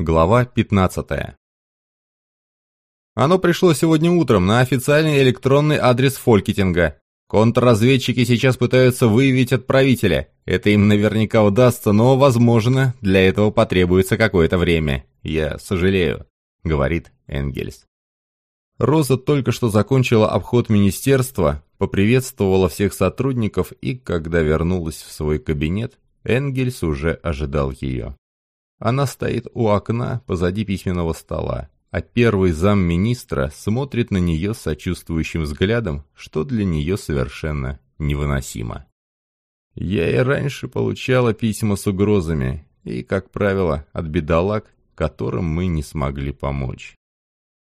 Глава 15. Оно пришло сегодня утром на официальный электронный адрес Фолькетинга. Контрразведчики сейчас пытаются выявить отправителя. Это им наверняка удастся, но, возможно, для этого потребуется какое-то время. Я сожалею, говорит Энгельс. Роза только что закончила обход министерства, поприветствовала всех сотрудников и, когда вернулась в свой кабинет, Энгельс уже ожидал ее. Она стоит у окна позади письменного стола, а первый замминистра смотрит на нее сочувствующим взглядом, что для нее совершенно невыносимо. Я и раньше получала письма с угрозами, и, как правило, от бедолаг, которым мы не смогли помочь.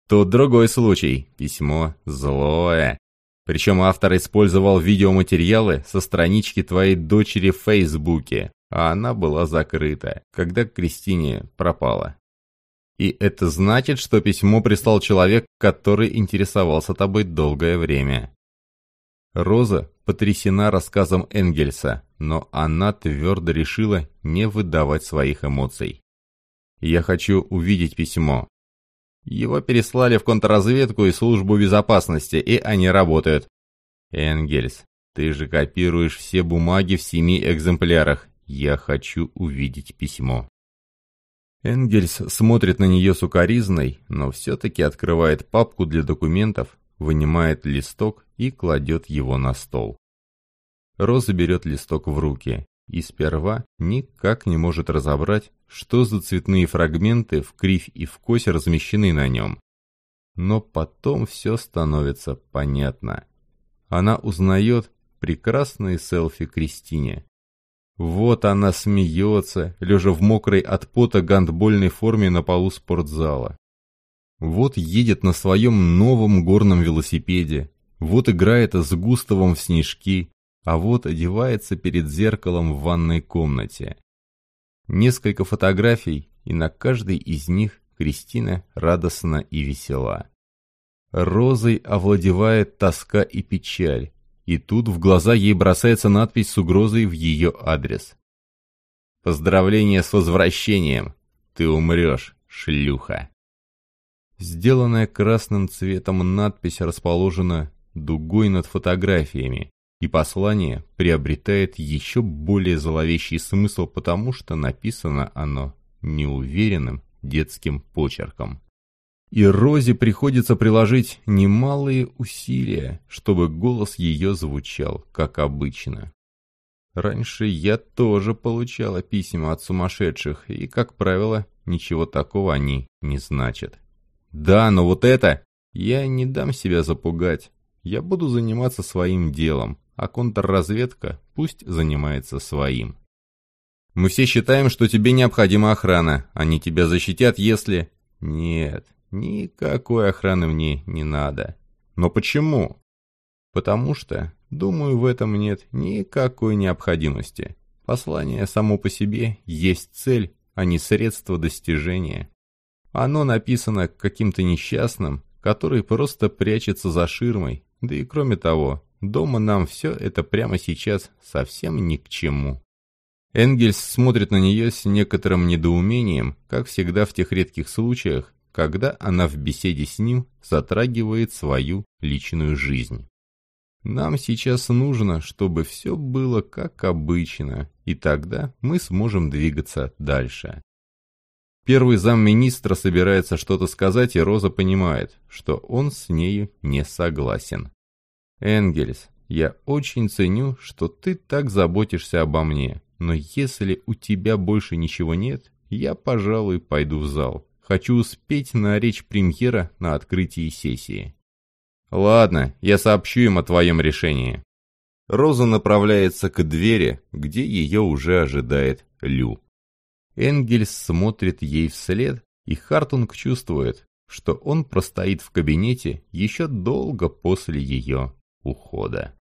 Тут другой случай, письмо злое. Причем автор использовал видеоматериалы со странички твоей дочери в Фейсбуке, а она была закрыта, когда Кристине пропала. И это значит, что письмо прислал человек, который интересовался тобой долгое время. Роза потрясена рассказом Энгельса, но она твердо решила не выдавать своих эмоций. «Я хочу увидеть письмо». Его переслали в контрразведку и службу безопасности, и они работают. «Энгельс, ты же копируешь все бумаги в семи экземплярах. Я хочу увидеть письмо». Энгельс смотрит на нее сукоризной, но все-таки открывает папку для документов, вынимает листок и кладет его на стол. Роза берет листок в руки и сперва никак не может разобрать, что за цветные фрагменты в кривь и в кось размещены на нем. Но потом все становится понятно. Она узнает прекрасные селфи Кристине. Вот она смеется, лежа в мокрой от пота гандбольной форме на полу спортзала. Вот едет на своем новом горном велосипеде, вот играет с Густавом в снежки, а вот одевается перед зеркалом в ванной комнате. Несколько фотографий, и на каждой из них Кристина радостна и весела. Розой овладевает тоска и печаль, и тут в глаза ей бросается надпись с угрозой в ее адрес. «Поздравление с возвращением! Ты умрешь, шлюха!» Сделанная красным цветом надпись расположена дугой над фотографиями, и послание приобретает еще более зловещий смысл, потому что написано оно неуверенным детским почерком. И Розе приходится приложить немалые усилия, чтобы голос ее звучал, как обычно. Раньше я тоже получала письма от сумасшедших, и, как правило, ничего такого они не значат. Да, но вот это... Я не дам себя запугать. Я буду заниматься своим делом, а контрразведка пусть занимается своим. Мы все считаем, что тебе необходима охрана. Они тебя защитят, если... Нет, Никакой охраны мне не надо. Но почему? Потому что, думаю, в этом нет никакой необходимости. Послание само по себе есть цель, а не средство достижения. Оно написано каким-то несчастным, который просто прячется за ширмой, да и кроме того, дома нам все это прямо сейчас совсем ни к чему. Энгельс смотрит на нее с некоторым недоумением, как всегда в тех редких случаях, когда она в беседе с ним затрагивает свою личную жизнь. Нам сейчас нужно, чтобы все было как обычно, и тогда мы сможем двигаться дальше. Первый замминистра собирается что-то сказать, и Роза понимает, что он с нею не согласен. «Энгельс, я очень ценю, что ты так заботишься обо мне, но если у тебя больше ничего нет, я, пожалуй, пойду в зал. Хочу успеть на речь премьера на открытии сессии. Ладно, я сообщу им о твоем решении. Роза направляется к двери, где ее уже ожидает Лю. Энгельс смотрит ей вслед, и Хартунг чувствует, что он простоит в кабинете еще долго после ее ухода.